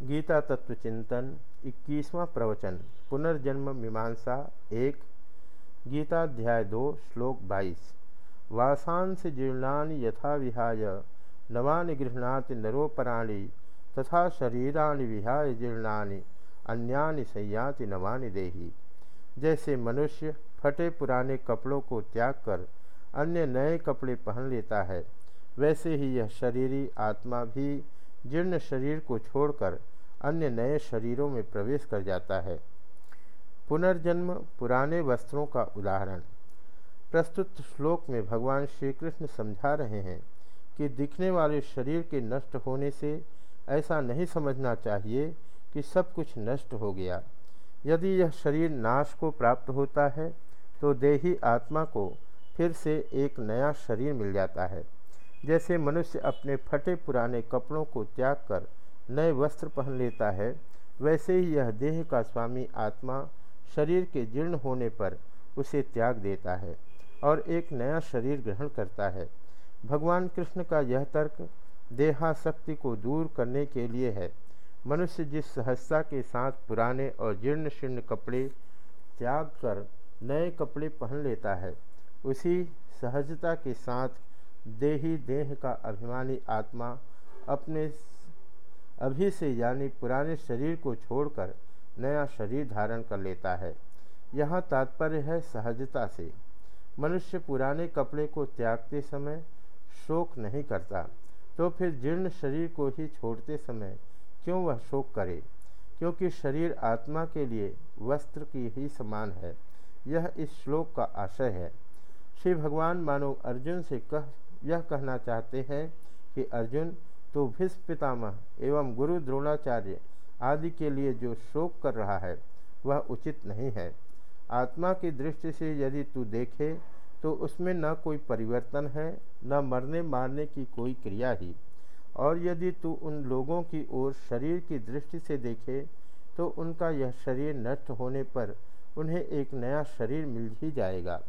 गीता तत्व चिंतन इक्कीसवां प्रवचन, पुनर्जन्म मीमांसा, एक, गीताध्याय दो, श्लोक बाईस। वासांस जीर्णानि यथा विहाय, नवानि गृहणाति नरोपराणि, तथा शरीराणि विहाय जीर्णानि, अन्यानि संयाति नवानि देही। जैसे मनुष्य फटे पुराने कपड़ों को त्याग कर अन्य नए कपड़े पहन लेता है, वैसे ही यह शरीरी आत्मा भी जीर्ण शरीर को छोड़कर अन्य नए शरीरों में प्रवेश कर जाता है। पुनर्जन्म पुराने वस्त्रों का उदाहरण। प्रस्तुत श्लोक में भगवान श्री कृष्ण समझा रहे हैं कि दिखने वाले शरीर के नष्ट होने से ऐसा नहीं समझना चाहिए कि सब कुछ नष्ट हो गया। यदि यह शरीर नाश को प्राप्त होता है तो देही आत्मा को फिर से एक नया शरीर मिल जाता है। जैसे मनुष्य अपने फटे पुराने कपड़ों को त्याग कर नए वस्त्र पहन लेता है, वैसे ही यह देह का स्वामी आत्मा शरीर के जीर्ण होने पर उसे त्याग देता है और एक नया शरीर ग्रहण करता है। भगवान कृष्ण का यह तर्क देहाशक्ति को दूर करने के लिए है। मनुष्य जिस सहजता के साथ पुराने और जीर्ण शीर्ण कपड़े त्याग कर नए कपड़े पहन लेता है, उसी सहजता के साथ देही देह का अभिमानी आत्मा अपने अभी से यानी पुराने शरीर को छोड़कर नया शरीर धारण कर लेता है। यहाँ तात्पर्य है सहजता से। मनुष्य पुराने कपड़े को त्यागते समय शोक नहीं करता तो फिर जीर्ण शरीर को ही छोड़ते समय क्यों वह शोक करे? क्योंकि शरीर आत्मा के लिए वस्त्र की ही समान है। यह इस श्लोक का आशय है। श्री भगवान मानो अर्जुन से कह यह कहना चाहते हैं कि अर्जुन तो भीष्म पितामह एवं गुरु द्रोणाचार्य आदि के लिए जो शोक कर रहा है, वह उचित नहीं है। आत्मा की दृष्टि से यदि तू देखे तो उसमें न कोई परिवर्तन है, न मरने मारने की कोई क्रिया ही। और यदि तू उन लोगों की ओर शरीर की दृष्टि से देखे तो उनका यह शरीर नष्ट होने पर उन्हें एक नया शरीर मिल ही जाएगा।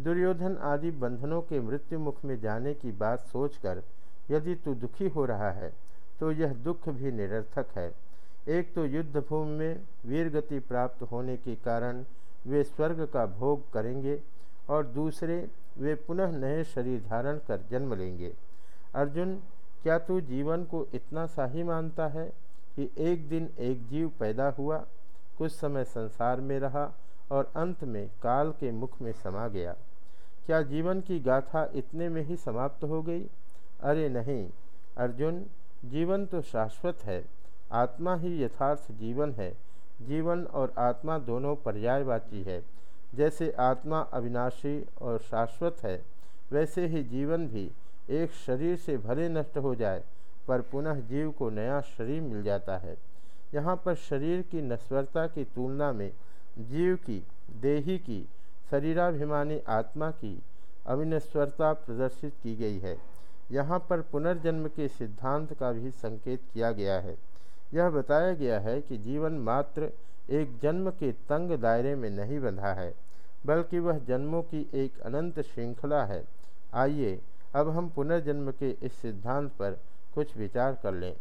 दुर्योधन आदि बंधनों के मृत्यु मुख में जाने की बात सोचकर, यदि तू दुखी हो रहा है तो यह दुख भी निरर्थक है। एक तो युद्ध भूमि में वीरगति प्राप्त होने के कारण वे स्वर्ग का भोग करेंगे और दूसरे, वे पुनः नए शरीर धारण कर जन्म लेंगे। अर्जुन, क्या तू जीवन को इतना सा ही मानता है कि एक दिन एक जीव पैदा हुआ, कुछ समय संसार में रहा और अंत में काल के मुख में समा गया? क्या जीवन की गाथा इतने में ही समाप्त हो गई? अरे नहीं, अर्जुन, जीवन तो शाश्वत है। आत्मा ही यथार्थ जीवन है। जीवन और आत्मा दोनों पर्यायवाची है। जैसे आत्मा अविनाशी और शाश्वत है, वैसे ही जीवन भी एक शरीर से भले नष्ट हो जाए, पर पुनः जीव को नया शरीर मिल जाता है। यहाँ पर शरीर की नश्वरता की तुलना में जीव की, देही की शरीराभिमानी आत्मा की अविनश्वरता प्रदर्शित की गई है। यहाँ पर पुनर्जन्म के सिद्धांत का भी संकेत किया गया है। यह बताया गया है कि जीवन मात्र एक जन्म के तंग दायरे में नहीं बंधा है, बल्कि वह जन्मों की एक अनंत श्रृंखला है। आइए, अब हम पुनर्जन्म के इस सिद्धांत पर कुछ विचार कर लें।